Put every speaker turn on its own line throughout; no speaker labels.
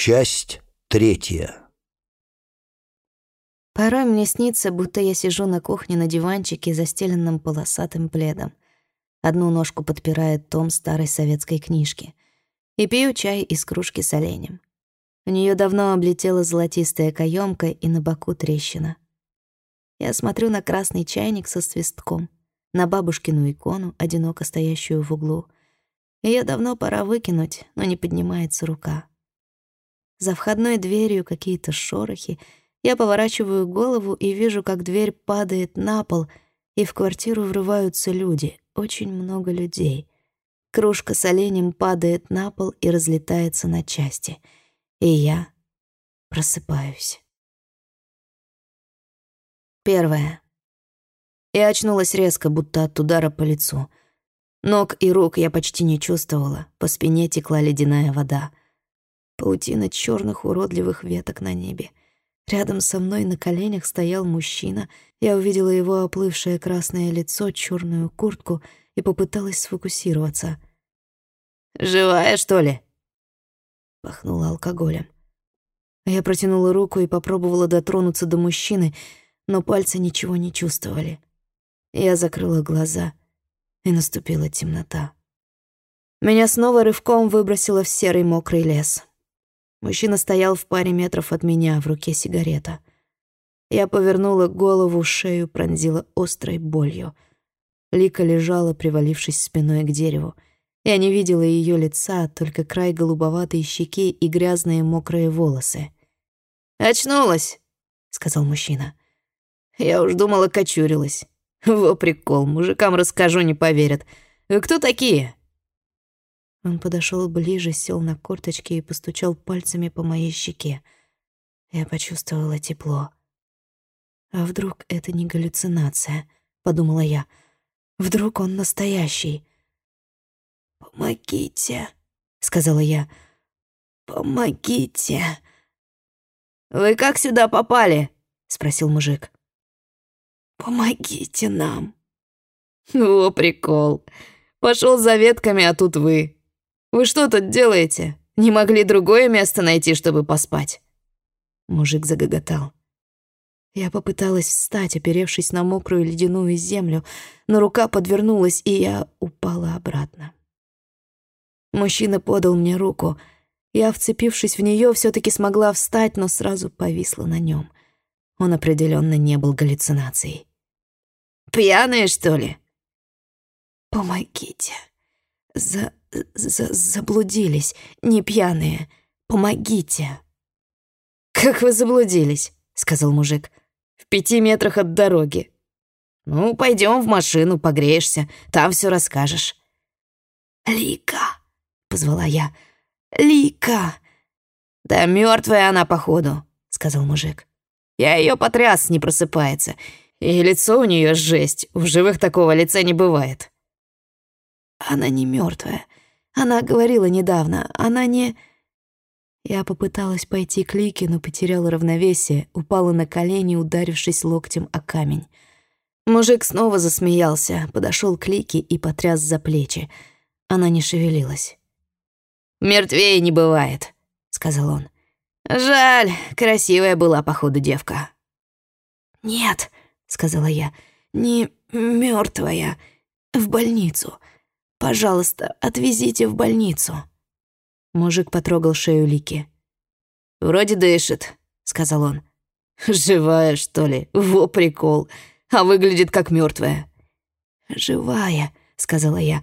Часть третья.
Порой мне снится, будто я сижу на кухне на диванчике, застеленном полосатым пледом. Одну ножку подпирает том старой советской книжки. И пью чай из кружки с оленем. У нее давно облетела золотистая каемка и на боку трещина. Я смотрю на красный чайник со свистком, на бабушкину икону, одиноко стоящую в углу. Ее давно пора выкинуть, но не поднимается рука. За входной дверью какие-то шорохи. Я поворачиваю голову и вижу, как дверь падает на пол, и в квартиру врываются люди. Очень много людей. Кружка с оленем падает на пол и разлетается на части. И я просыпаюсь. Первое. Я очнулась резко, будто от удара по лицу. Ног и рук я почти не чувствовала, по спине текла ледяная вода паутина черных уродливых веток на небе. Рядом со мной на коленях стоял мужчина. Я увидела его оплывшее красное лицо, черную куртку и попыталась сфокусироваться. «Живая, что ли?» Пахнула алкоголем. Я протянула руку и попробовала дотронуться до мужчины, но пальцы ничего не чувствовали. Я закрыла глаза, и наступила темнота. Меня снова рывком выбросило в серый мокрый лес. Мужчина стоял в паре метров от меня, в руке сигарета. Я повернула голову, шею пронзила острой болью. Лика лежала, привалившись спиной к дереву. Я не видела ее лица, только край голубоватой щеки и грязные мокрые волосы. «Очнулась», — сказал мужчина. «Я уж думала, кочурилась. Во прикол, мужикам расскажу, не поверят. Вы кто такие?» Он подошел ближе, сел на корточки и постучал пальцами по моей щеке. Я почувствовала тепло. «А вдруг это не галлюцинация?» — подумала я. «Вдруг он настоящий?» «Помогите», — сказала я. «Помогите». «Вы как сюда попали?» — спросил мужик. «Помогите нам». «О, прикол. Пошел за ветками, а тут вы. Вы что тут делаете? Не могли другое место найти, чтобы поспать?» Мужик загоготал. Я попыталась встать, оперевшись на мокрую ледяную землю, но рука подвернулась, и я упала обратно. Мужчина подал мне руку. Я, вцепившись в нее, все таки смогла встать, но сразу повисла на нем. Он определенно не был галлюцинацией. «Пьяные, что ли?» «Помогите. За за заблудились, не пьяные. Помогите!» «Как вы заблудились?» — сказал мужик. «В пяти метрах от дороги». «Ну, пойдем в машину, погреешься, там все расскажешь». «Лика!» — позвала я. «Лика!» «Да мертвая она, походу», — сказал мужик. «Я ее потряс, не просыпается. И лицо у нее жесть, в живых такого лица не бывает». «Она не мертвая, она говорила недавно, она не... Я попыталась пойти к Лике, но потеряла равновесие, упала на колени, ударившись локтем о камень. Мужик снова засмеялся, подошел к Лике и потряс за плечи. Она не шевелилась. «Мертвее не бывает», — сказал он. «Жаль, красивая была, походу, девка». «Нет», — сказала я, — «не мертвая, в больницу. Пожалуйста, отвезите в больницу». Мужик потрогал шею Лики. «Вроде дышит», — сказал он. «Живая, что ли? Во прикол. А выглядит как мертвая. «Живая», — сказала я.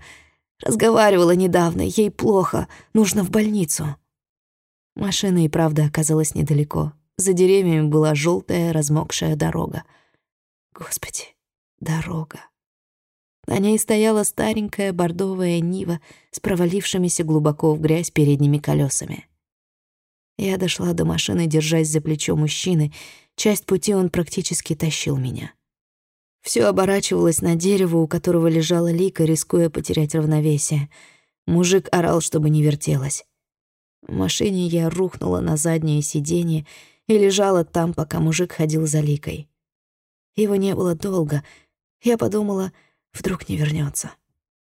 «Разговаривала недавно, ей плохо, нужно в больницу». Машина и правда оказалась недалеко. За деревьями была желтая, размокшая дорога. Господи, дорога. На ней стояла старенькая бордовая Нива с провалившимися глубоко в грязь передними колесами. Я дошла до машины, держась за плечо мужчины. Часть пути он практически тащил меня. Все оборачивалось на дерево, у которого лежала лика, рискуя потерять равновесие. Мужик орал, чтобы не вертелась. В машине я рухнула на заднее сиденье и лежала там, пока мужик ходил за ликой. Его не было долго. Я подумала, Вдруг не вернется.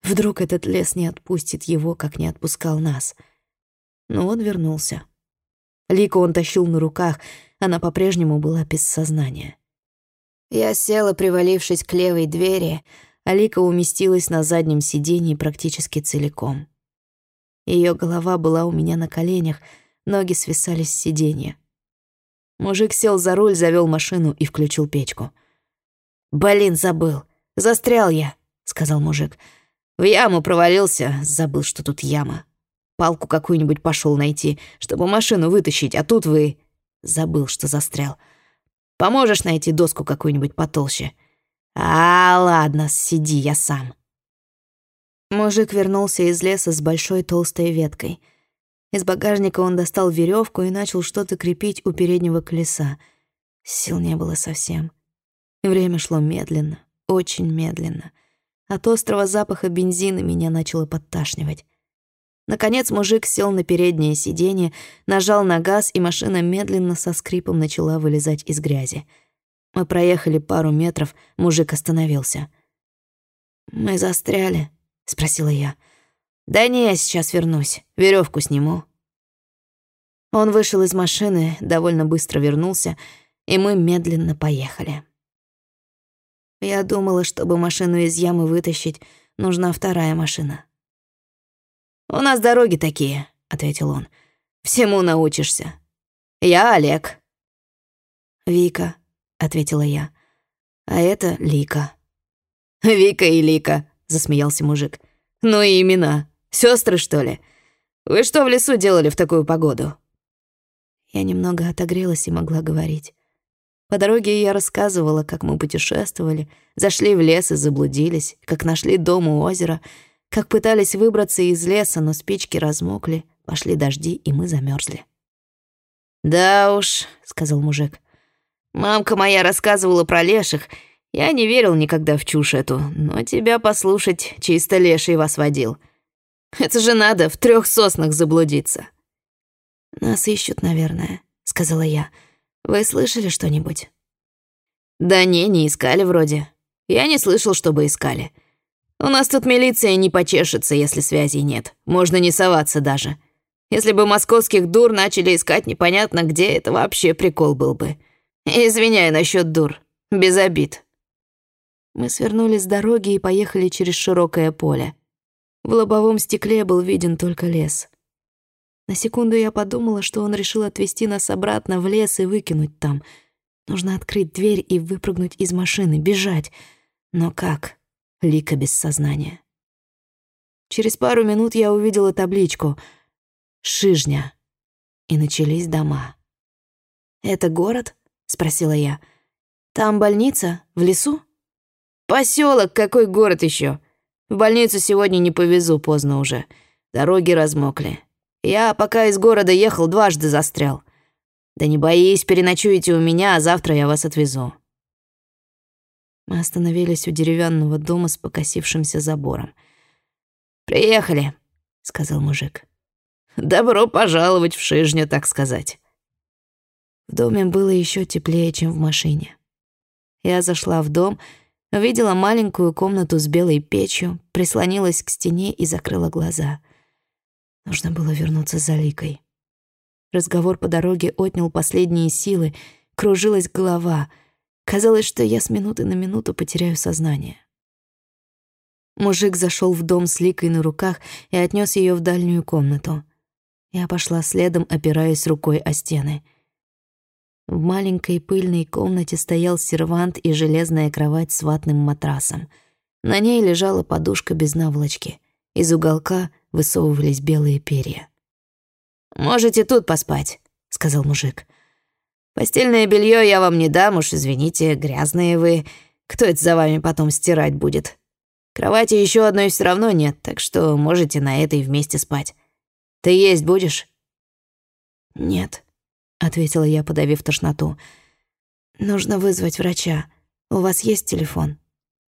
Вдруг этот лес не отпустит его, как не отпускал нас. Но он вернулся. Лику он тащил на руках, она по-прежнему была без сознания. Я села, привалившись к левой двери, а Лика уместилась на заднем сиденье практически целиком. Ее голова была у меня на коленях, ноги свисали с сиденья. Мужик сел за руль, завел машину и включил печку. «Блин, забыл. Застрял я», — сказал мужик. «В яму провалился, забыл, что тут яма. Палку какую-нибудь пошел найти, чтобы машину вытащить, а тут вы...» Забыл, что застрял. «Поможешь найти доску какую-нибудь потолще?» «А, ладно, сиди, я сам». Мужик вернулся из леса с большой толстой веткой. Из багажника он достал веревку и начал что-то крепить у переднего колеса. Сил не было совсем. Время шло медленно, очень медленно. От острого запаха бензина меня начало подташнивать. Наконец мужик сел на переднее сиденье, нажал на газ, и машина медленно со скрипом начала вылезать из грязи. Мы проехали пару метров, мужик остановился. «Мы застряли», — спросила я. «Да не, я сейчас вернусь. Веревку сниму». Он вышел из машины, довольно быстро вернулся, и мы медленно поехали. Я думала, чтобы машину из ямы вытащить, нужна вторая машина. «У нас дороги такие», — ответил он. «Всему научишься. Я Олег». «Вика», — ответила я. «А это Лика». «Вика и Лика», — засмеялся мужик. «Ну и имена. Сестры, что ли? Вы что в лесу делали в такую погоду?» Я немного отогрелась и могла говорить. По дороге я рассказывала, как мы путешествовали, зашли в лес и заблудились, как нашли дом у озера, как пытались выбраться из леса, но спички размокли, пошли дожди, и мы замерзли. «Да уж», — сказал мужик, — «мамка моя рассказывала про леших, я не верил никогда в чушь эту, но тебя послушать чисто леший вас водил. Это же надо в трех соснах заблудиться». «Нас ищут, наверное», — сказала я. «Вы слышали что-нибудь?» «Да не, не искали вроде. Я не слышал, чтобы искали. У нас тут милиция не почешется, если связей нет. Можно не соваться даже. Если бы московских дур начали искать непонятно где, это вообще прикол был бы. Извиняй насчет дур. Без обид». Мы свернули с дороги и поехали через широкое поле. В лобовом стекле был виден только лес. На секунду я подумала, что он решил отвезти нас обратно в лес и выкинуть там. Нужно открыть дверь и выпрыгнуть из машины, бежать. Но как? Лика без сознания. Через пару минут я увидела табличку «Шижня». И начались дома. «Это город?» — спросила я. «Там больница? В лесу?» Поселок, какой город еще? В больницу сегодня не повезу, поздно уже. Дороги размокли. Я, пока из города ехал, дважды застрял. Да не боись, переночуете у меня, а завтра я вас отвезу. Мы остановились у деревянного дома с покосившимся забором. «Приехали», — сказал мужик. «Добро пожаловать в Шижню, так сказать». В доме было еще теплее, чем в машине. Я зашла в дом — Увидела маленькую комнату с белой печью, прислонилась к стене и закрыла глаза. Нужно было вернуться за Ликой. Разговор по дороге отнял последние силы, кружилась голова. Казалось, что я с минуты на минуту потеряю сознание. Мужик зашел в дом с Ликой на руках и отнес ее в дальнюю комнату. Я пошла следом, опираясь рукой о стены — в маленькой пыльной комнате стоял сервант и железная кровать с ватным матрасом. На ней лежала подушка без наволочки. Из уголка высовывались белые перья. «Можете тут поспать», — сказал мужик. «Постельное белье я вам не дам, уж извините, грязные вы. Кто это за вами потом стирать будет? Кровати еще одной все равно нет, так что можете на этой вместе спать. Ты есть будешь?» «Нет», ответила я, подавив тошноту. Нужно вызвать врача. У вас есть телефон?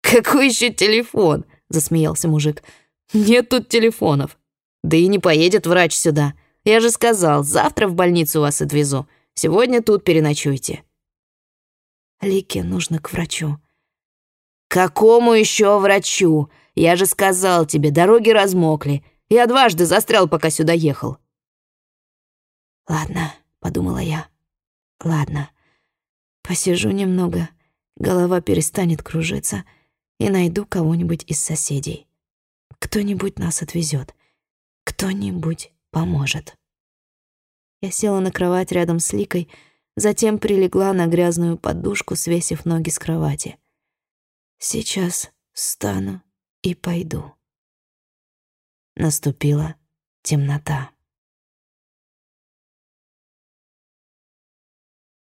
Какой еще телефон? засмеялся мужик. Нет тут телефонов. Да и не поедет врач сюда. Я же сказал, завтра в больницу вас отвезу. Сегодня тут переночуйте. Лике нужно к врачу. Какому еще врачу? Я же сказал тебе, дороги размокли. Я дважды застрял, пока сюда ехал. Ладно, подумала я. Ладно, посижу немного, голова перестанет кружиться, и найду кого-нибудь из соседей. Кто-нибудь нас отвезет, кто-нибудь поможет. Я села на кровать рядом с Ликой, затем прилегла на грязную подушку, свесив ноги с кровати. Сейчас встану и пойду. Наступила темнота.